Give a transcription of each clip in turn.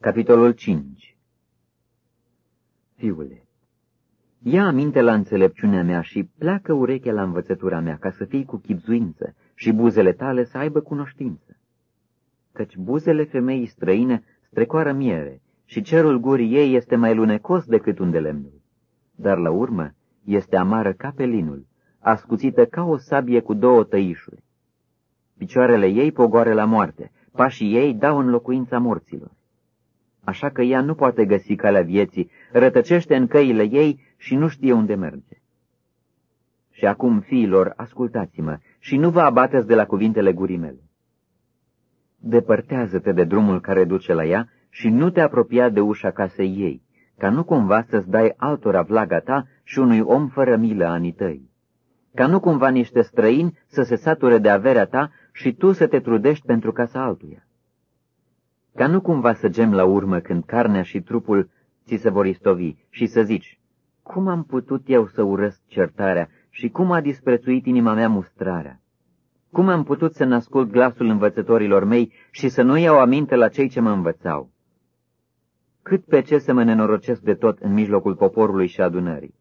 Capitolul 5 Fiule, ia aminte la înțelepciunea mea și pleacă urechea la învățătura mea, ca să fii cu chipzuință și buzele tale să aibă cunoștință. Căci buzele femeii străine strecoară miere și cerul gurii ei este mai lunecos decât un de lemnul, dar la urmă este amară ca pelinul, ascuțită ca o sabie cu două tăișuri. Picioarele ei pogoare la moarte, pașii ei dau în locuința morților. Așa că ea nu poate găsi calea vieții, rătăcește în căile ei și nu știe unde merge. Și acum, fiilor, ascultați-mă și nu vă abateți de la cuvintele gurii mele. Depărtează-te de drumul care duce la ea și nu te apropia de ușa casei ei, ca nu cumva să-ți dai altora vlaga ta și unui om fără milă anii tăi. Ca nu cumva niște străini să se sature de averea ta și tu să te trudești pentru casa altuia. Ca nu cumva să gem la urmă când carnea și trupul ți se vor istovi și să zici, cum am putut eu să urăsc certarea și cum a disprețuit inima mea mustrarea? Cum am putut să ascult glasul învățătorilor mei și să nu iau aminte la cei ce mă învățau? Cât pe ce să mă nenorocesc de tot în mijlocul poporului și adunării?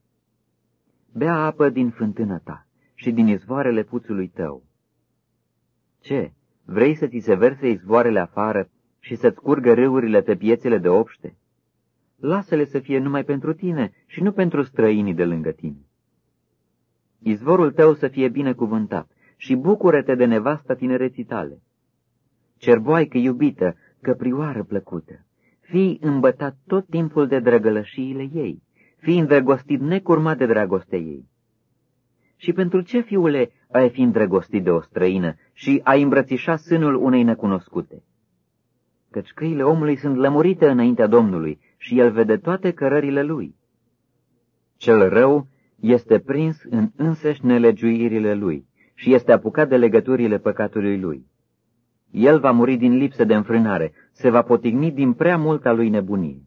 Bea apă din fântână ta și din izvoarele puțului tău. Ce, vrei să ți se verse izvoarele afară și să-ți curgă râurile pe piețele de obște? Lasă-le să fie numai pentru tine și nu pentru străinii de lângă tine. Izvorul tău să fie binecuvântat și bucură-te de nevasta tinereții tale. Cerboaică iubită, căprioară plăcută, fii îmbătat tot timpul de drăgălășiile ei, fii îndrăgostit necurmat de dragostea ei. Și pentru ce, fiule, ai fi îndrăgostit de o străină și ai îmbrățișa sânul unei necunoscute? Căci căile omului sunt lămurite înaintea Domnului și el vede toate cărările lui. Cel rău este prins în însăși nelegiuirile lui și este apucat de legăturile păcatului lui. El va muri din lipsă de înfrânare, se va potigni din prea multa lui nebunie.